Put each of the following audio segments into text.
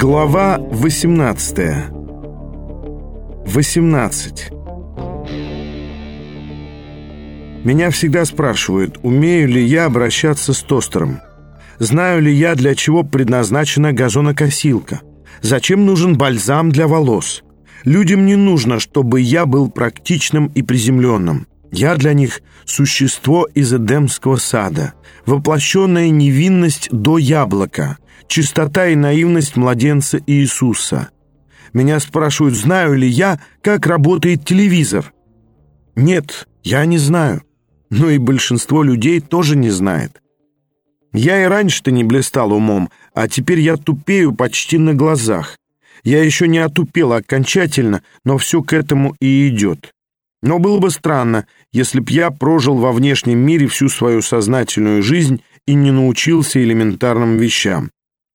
Глава 18 18 Меня всегда спрашивают, умею ли я обращаться с тостером. Знаю ли я, для чего предназначена газонокосилка. Зачем нужен бальзам для волос. Людям не нужно, чтобы я был практичным и приземленным. Я для них существо из Эдемского сада, воплощенная невинность до яблока, чистота и наивность младенца Иисуса. Меня спрашивают, знаю ли я, как работает телевизор. Нет, я не знаю. Но и большинство людей тоже не знает. Я и раньше-то не блистал умом, а теперь я тупею почти на глазах. Я еще не отупел окончательно, но все к этому и идет. Но было бы странно, если б я прожил во внешнем мире всю свою сознательную жизнь и не научился элементарным вещам.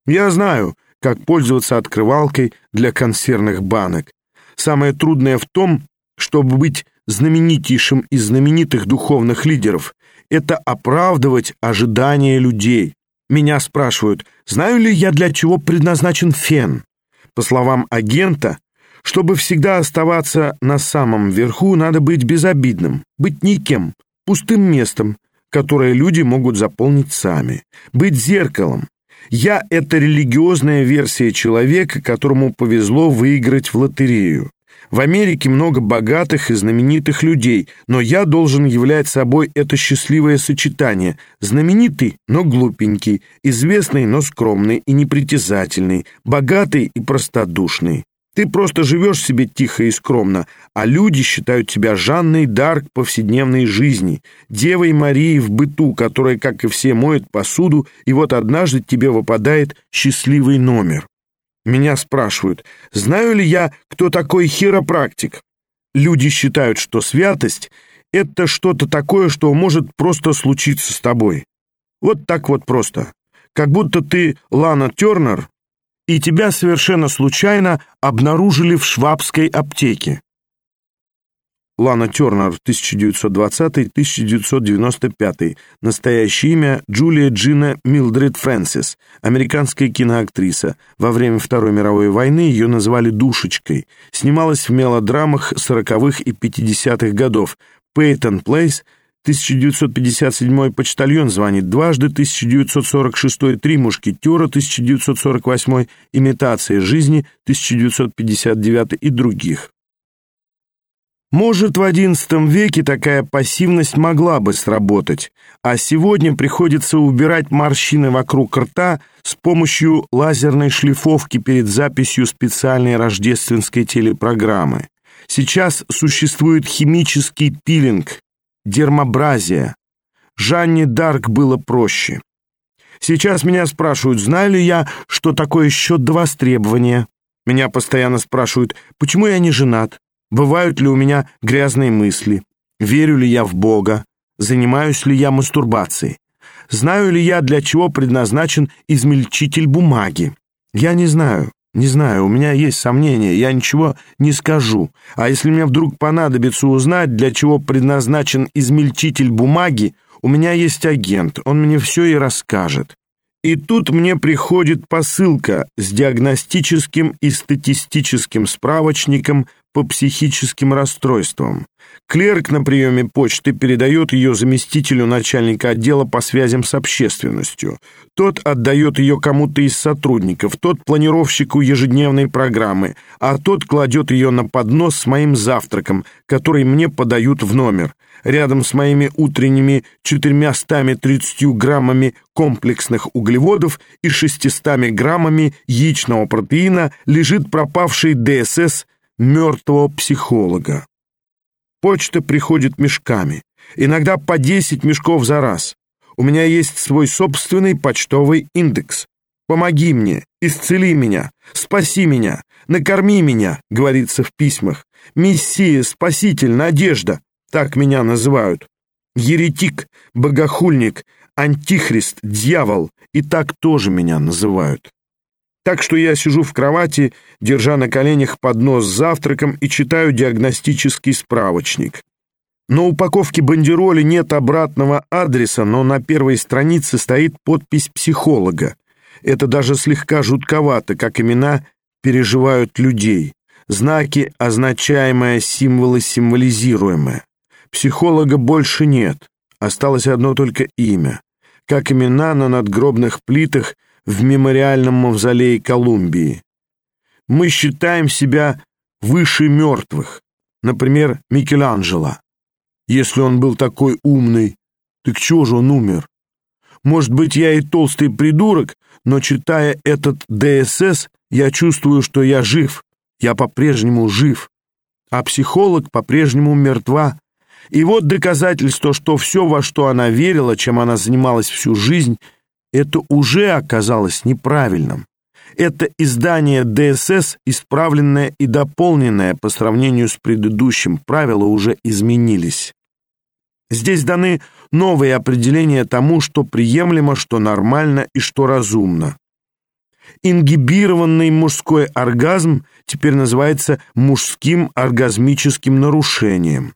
Я знаю, как пользоваться открывалкой для консервных банок. Самое трудное в том, чтобы быть знаменитейшим из знаменитых духовных лидеров, это оправдывать ожидания людей. Меня спрашивают, знаю ли я, для чего предназначен фен. По словам агента, чтобы всегда оставаться на самом верху, надо быть безобидным, быть никем, пустым местом, которое люди могут заполнить сами, быть зеркалом. Я — это религиозная версия человека, которому повезло выиграть в лотерею. В Америке много богатых и знаменитых людей, но я должен являть собой это счастливое сочетание. Знаменитый, но глупенький, известный, но скромный и непритязательный, богатый и простодушный. Ты просто живешь себе тихо и скромно, а люди считают тебя Жанной Дарк повседневной жизни, Девой Марией в быту, которая, как и все, моет посуду, и вот однажды тебе выпадает счастливый номер. Меня спрашивают, знаю ли я, кто такой хиропрактик. Люди считают, что святость — это что-то такое, что может просто случиться с тобой. Вот так вот просто. Как будто ты Лана Тернер, и тебя совершенно случайно обнаружили в швабской аптеке. Лана Тернер, 1920-1995. Настоящее имя Джулия Джина Милдред Фрэнсис, американская киноактриса. Во время Второй мировой войны ее называли «душечкой». Снималась в мелодрамах 40-х и 50-х годов. «Пейтон Плейс», 1957 «Почтальон» звонит дважды, 1946 «Три мушкетера», 1948 «Имитация жизни», 1959 и других. Может, в XI веке такая пассивность могла бы сработать, а сегодня приходится убирать морщины вокруг рта с помощью лазерной шлифовки перед записью специальной рождественской телепрограммы. Сейчас существует химический пилинг, дермобразия. Жанне Дарк было проще. Сейчас меня спрашивают, знаю ли я, что такое счет до востребования. Меня постоянно спрашивают, почему я не женат. Бывают ли у меня грязные мысли? Верю ли я в Бога? Занимаюсь ли я мастурбацией? Знаю ли я, для чего предназначен измельчитель бумаги? Я не знаю, не знаю, у меня есть сомнения, я ничего не скажу. А если мне вдруг понадобится узнать, для чего предназначен измельчитель бумаги, у меня есть агент, он мне все и расскажет. И тут мне приходит посылка с диагностическим и статистическим справочником по психическим расстройствам. Клерк на приеме почты передает ее заместителю начальника отдела по связям с общественностью. Тот отдает ее кому-то из сотрудников, тот планировщику ежедневной программы, а тот кладет ее на поднос с моим завтраком, который мне подают в номер. Рядом с моими утренними 430 граммами комплексных углеводов и 600 граммами яичного протеина лежит пропавший ДСС мертвого психолога. Почта приходит мешками, иногда по 10 мешков за раз. У меня есть свой собственный почтовый индекс. «Помоги мне, исцели меня, спаси меня, накорми меня», говорится в письмах. «Мессия, Спаситель, Надежда» — так меня называют. Еретик, богохульник, антихрист, дьявол — и так тоже меня называют. Так что я сижу в кровати, держа на коленях поднос с завтраком и читаю диагностический справочник. На упаковке бандероли нет обратного адреса, но на первой странице стоит подпись психолога. Это даже слегка жутковато, как имена переживают людей. Знаки, означаемые, символы, символизируемые. Психолога больше нет, осталось одно только имя. Как имена на надгробных плитах в мемориальном мавзолее Колумбии. Мы считаем себя выше мертвых, например, Микеланджело. Если он был такой умный, так чего же он умер? Может быть, я и толстый придурок, но читая этот ДСС, я чувствую, что я жив. Я по-прежнему жив. А психолог по-прежнему мертва. И вот доказательство, что все, во что она верила, чем она занималась всю жизнь, это уже оказалось неправильным. Это издание ДСС, исправленное и дополненное по сравнению с предыдущим, правила уже изменились. Здесь даны новые определения тому, что приемлемо, что нормально и что разумно. Ингибированный мужской оргазм теперь называется мужским оргазмическим нарушением.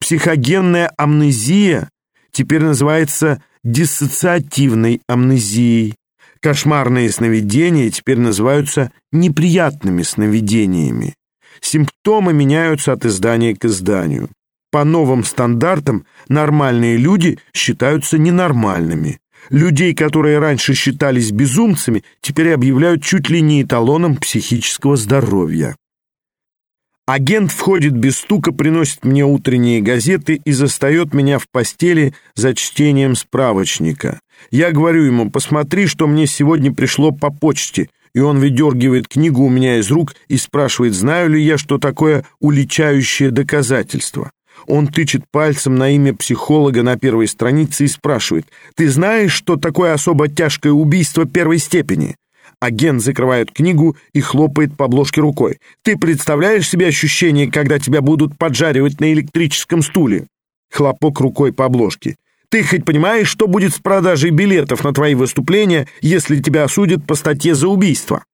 Психогенная амнезия теперь называется диссоциативной амнезией. Кошмарные сновидения теперь называются неприятными сновидениями. Симптомы меняются от издания к изданию. По новым стандартам нормальные люди считаются ненормальными. Людей, которые раньше считались безумцами, теперь объявляют чуть ли не эталоном психического здоровья. Агент входит без стука, приносит мне утренние газеты и застает меня в постели за чтением справочника. Я говорю ему, посмотри, что мне сегодня пришло по почте, и он выдергивает книгу у меня из рук и спрашивает, знаю ли я, что такое уличающее доказательство. Он тычет пальцем на имя психолога на первой странице и спрашивает, ты знаешь, что такое особо тяжкое убийство первой степени? Агент закрывает книгу и хлопает по обложке рукой. «Ты представляешь себе ощущение, когда тебя будут поджаривать на электрическом стуле?» Хлопок рукой по обложке. «Ты хоть понимаешь, что будет с продажей билетов на твои выступления, если тебя осудят по статье за убийство?»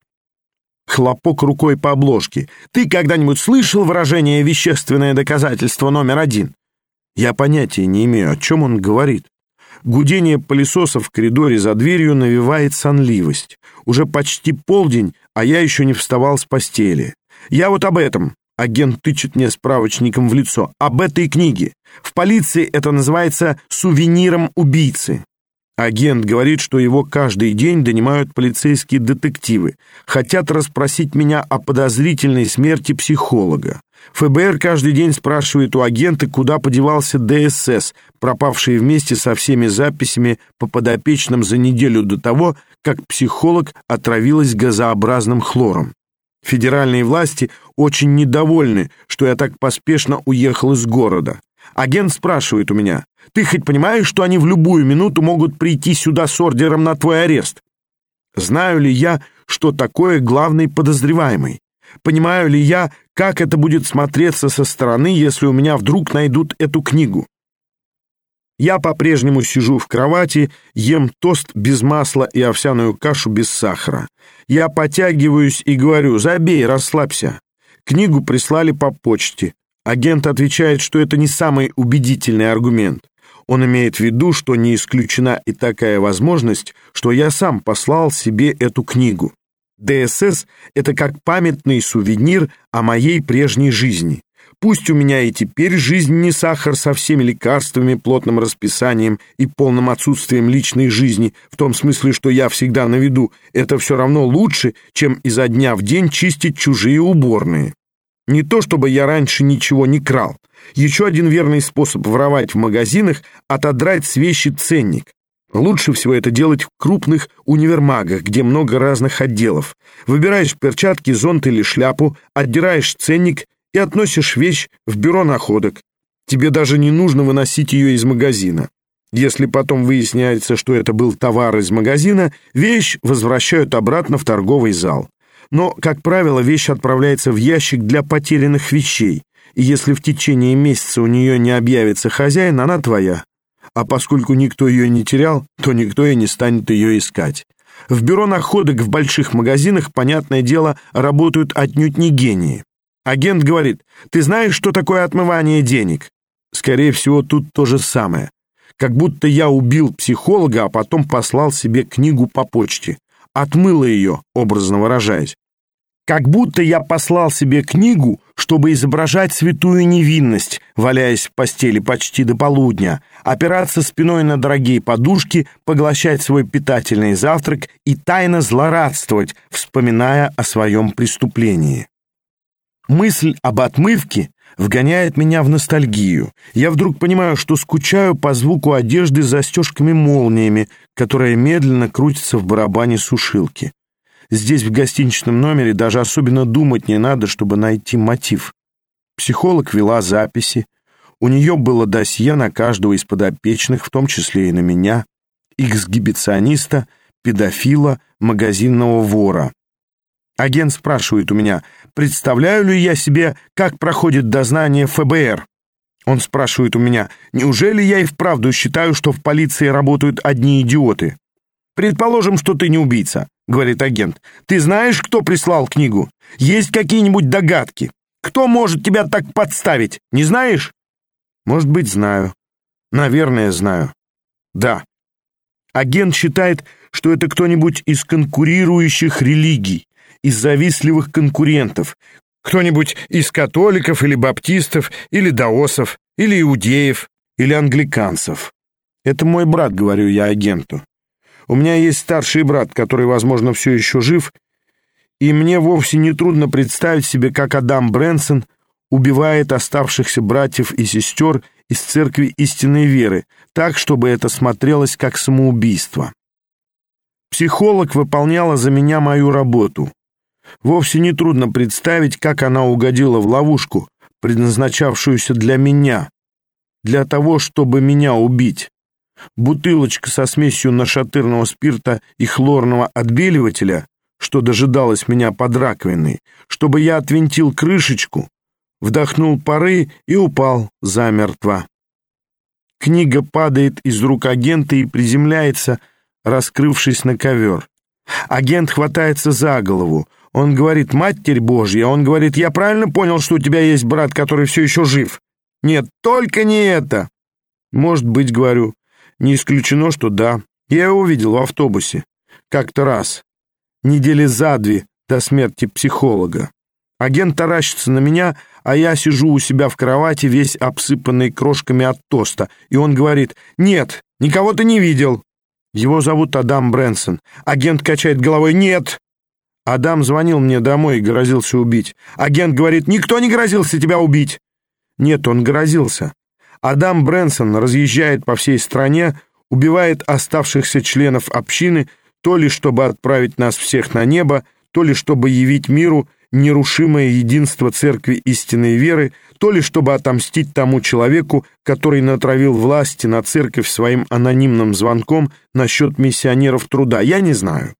Хлопок рукой по обложке. «Ты когда-нибудь слышал выражение «вещественное доказательство номер один»?» Я понятия не имею, о чем он говорит. Гудение пылесоса в коридоре за дверью навевает сонливость. Уже почти полдень, а я еще не вставал с постели. Я вот об этом. Агент тычет мне справочником в лицо. Об этой книге. В полиции это называется «сувениром убийцы». Агент говорит, что его каждый день донимают полицейские детективы. Хотят расспросить меня о подозрительной смерти психолога. ФБР каждый день спрашивает у агента, куда подевался ДСС, пропавший вместе со всеми записями по подопечным за неделю до того, как психолог отравилась газообразным хлором. Федеральные власти очень недовольны, что я так поспешно уехал из города. Агент спрашивает у меня, «Ты хоть понимаешь, что они в любую минуту могут прийти сюда с ордером на твой арест?» Знаю ли я, что такое главный подозреваемый? Понимаю ли я, как это будет смотреться со стороны, если у меня вдруг найдут эту книгу? Я по-прежнему сижу в кровати, ем тост без масла и овсяную кашу без сахара. Я потягиваюсь и говорю «забей, расслабься». Книгу прислали по почте. Агент отвечает, что это не самый убедительный аргумент. Он имеет в виду, что не исключена и такая возможность, что я сам послал себе эту книгу. ДСС — это как памятный сувенир о моей прежней жизни. Пусть у меня и теперь жизнь не сахар со всеми лекарствами, плотным расписанием и полным отсутствием личной жизни, в том смысле, что я всегда на виду, это все равно лучше, чем изо дня в день чистить чужие уборные. Не то чтобы я раньше ничего не крал. Еще один верный способ воровать в магазинах — отодрать с вещи ценник. Лучше всего это делать в крупных универмагах, где много разных отделов. Выбираешь перчатки, зонт или шляпу, отдираешь ценник и относишь вещь в бюро находок. Тебе даже не нужно выносить ее из магазина. Если потом выясняется, что это был товар из магазина, вещь возвращают обратно в торговый зал. Но, как правило, вещь отправляется в ящик для потерянных вещей, и если в течение месяца у нее не объявится хозяин, она твоя. А поскольку никто ее не терял, то никто и не станет ее искать. В бюро находок в больших магазинах, понятное дело, работают отнюдь не гении. Агент говорит, ты знаешь, что такое отмывание денег? Скорее всего, тут то же самое. Как будто я убил психолога, а потом послал себе книгу по почте. Отмыло ее, образно выражаясь. Как будто я послал себе книгу, чтобы изображать святую невинность, валяясь в постели почти до полудня, опираться спиной на дорогие подушки, поглощать свой питательный завтрак и тайно злорадствовать, вспоминая о своем преступлении. Мысль об отмывке вгоняет меня в ностальгию. Я вдруг понимаю, что скучаю по звуку одежды с застежками-молниями, которая медленно крутится в барабане сушилки. Здесь, в гостиничном номере, даже особенно думать не надо, чтобы найти мотив. Психолог вела записи. У нее было досье на каждого из подопечных, в том числе и на меня, эксгибициониста, педофила, магазинного вора. Агент спрашивает у меня, представляю ли я себе, как проходит дознание ФБР. Он спрашивает у меня, неужели я и вправду считаю, что в полиции работают одни идиоты? Предположим, что ты не убийца. — говорит агент. «Ты знаешь, кто прислал книгу? Есть какие-нибудь догадки? Кто может тебя так подставить? Не знаешь?» «Может быть, знаю. Наверное, знаю. Да. Агент считает, что это кто-нибудь из конкурирующих религий, из завистливых конкурентов, кто-нибудь из католиков или баптистов, или даосов, или иудеев, или англиканцев. Это мой брат, говорю я агенту. У меня есть старший брат, который, возможно, все еще жив, и мне вовсе не трудно представить себе, как Адам Брэнсон убивает оставшихся братьев и сестер из церкви истинной веры, так, чтобы это смотрелось как самоубийство. Психолог выполняла за меня мою работу. Вовсе не трудно представить, как она угодила в ловушку, предназначавшуюся для меня, для того, чтобы меня убить. Бутылочка со смесью нашатырного спирта и хлорного отбеливателя, что дожидалось меня под раковиной, чтобы я отвинтил крышечку, вдохнул пары и упал замертво. Книга падает из рук агента и приземляется, раскрывшись на ковер. Агент хватается за голову. Он говорит, «Матерь Божья!» Он говорит, «Я правильно понял, что у тебя есть брат, который все еще жив?» «Нет, только не это!» «Может быть, — говорю, не исключено, что да. Я его видел в автобусе. Как-то раз. Недели за две до смерти психолога. Агент таращится на меня, а я сижу у себя в кровати, весь обсыпанный крошками от тоста, и он говорит «Нет, никого ты не видел». Его зовут Адам Брэнсон. Агент качает головой «Нет». Адам звонил мне домой и грозился убить. Агент говорит «Никто не грозился тебя убить». Нет, он грозился. Адам Брэнсон разъезжает по всей стране, убивает оставшихся членов общины, то ли чтобы отправить нас всех на небо, то ли чтобы явить миру нерушимое единство церкви истинной веры, то ли чтобы отомстить тому человеку, который натравил власти на церковь своим анонимным звонком насчет миссионеров труда. Я не знаю.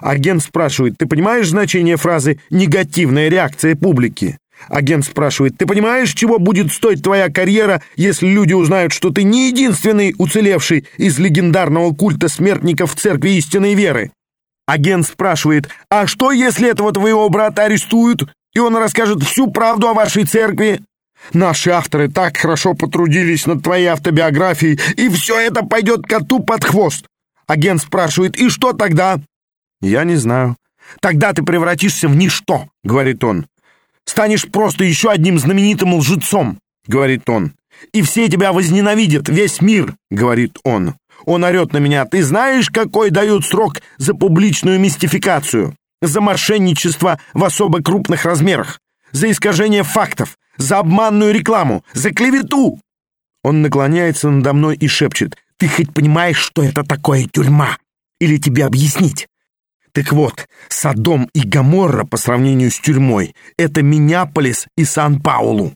Агент спрашивает, ты понимаешь значение фразы «негативная реакция публики»? Агент спрашивает, ты понимаешь, чего будет стоить твоя карьера, если люди узнают, что ты не единственный уцелевший из легендарного культа смертников в церкви истинной веры? Агент спрашивает, а что, если этого твоего брата арестуют, и он расскажет всю правду о вашей церкви? Наши авторы так хорошо потрудились над твоей автобиографией, и все это пойдет коту под хвост. Агент спрашивает, и что тогда? Я не знаю. Тогда ты превратишься в ничто, говорит он. Станешь просто еще одним знаменитым лжецом, говорит он. И все тебя возненавидят, весь мир, говорит он. Он орет на меня. Ты знаешь, какой дают срок за публичную мистификацию? За мошенничество в особо крупных размерах, за искажение фактов, за обманную рекламу, за клевету. Он наклоняется надо мной и шепчет. Ты хоть понимаешь, что это такое тюрьма? Или тебе объяснить? Так вот, Содом и Гоморра по сравнению с тюрьмой — это Миннеаполис и Сан-Паулу.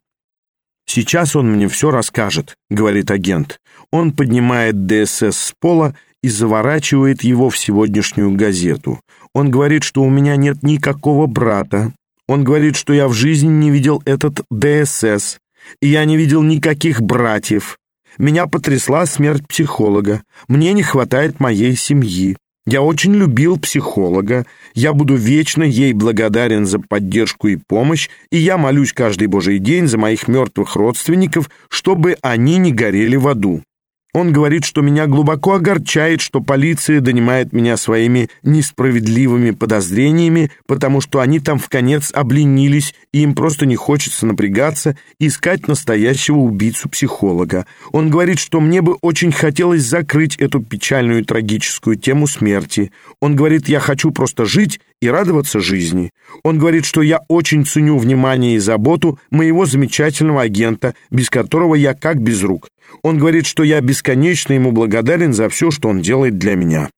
«Сейчас он мне все расскажет», — говорит агент. Он поднимает ДСС с пола и заворачивает его в сегодняшнюю газету. Он говорит, что у меня нет никакого брата. Он говорит, что я в жизни не видел этот ДСС, и я не видел никаких братьев. Меня потрясла смерть психолога. Мне не хватает моей семьи. Я очень любил психолога, я буду вечно ей благодарен за поддержку и помощь, и я молюсь каждый божий день за моих мертвых родственников, чтобы они не горели в аду. Он говорит, что меня глубоко огорчает, что полиция донимает меня своими несправедливыми подозрениями, потому что они там в конец обленились, и им просто не хочется напрягаться искать настоящего убийцу-психолога. Он говорит, что мне бы очень хотелось закрыть эту печальную и трагическую тему смерти. Он говорит, я хочу просто жить и радоваться жизни. Он говорит, что я очень ценю внимание и заботу моего замечательного агента, без которого я как без рук. Он говорит, что я бесконечно ему благодарен за все, что он делает для меня.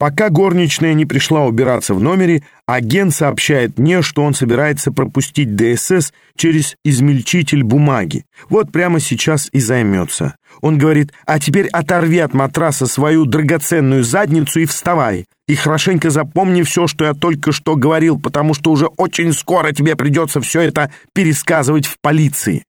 Пока горничная не пришла убираться в номере, агент сообщает мне, что он собирается пропустить ДСС через измельчитель бумаги. Вот прямо сейчас и займется. Он говорит, а теперь оторви от матраса свою драгоценную задницу и вставай. И хорошенько запомни все, что я только что говорил, потому что уже очень скоро тебе придется все это пересказывать в полиции.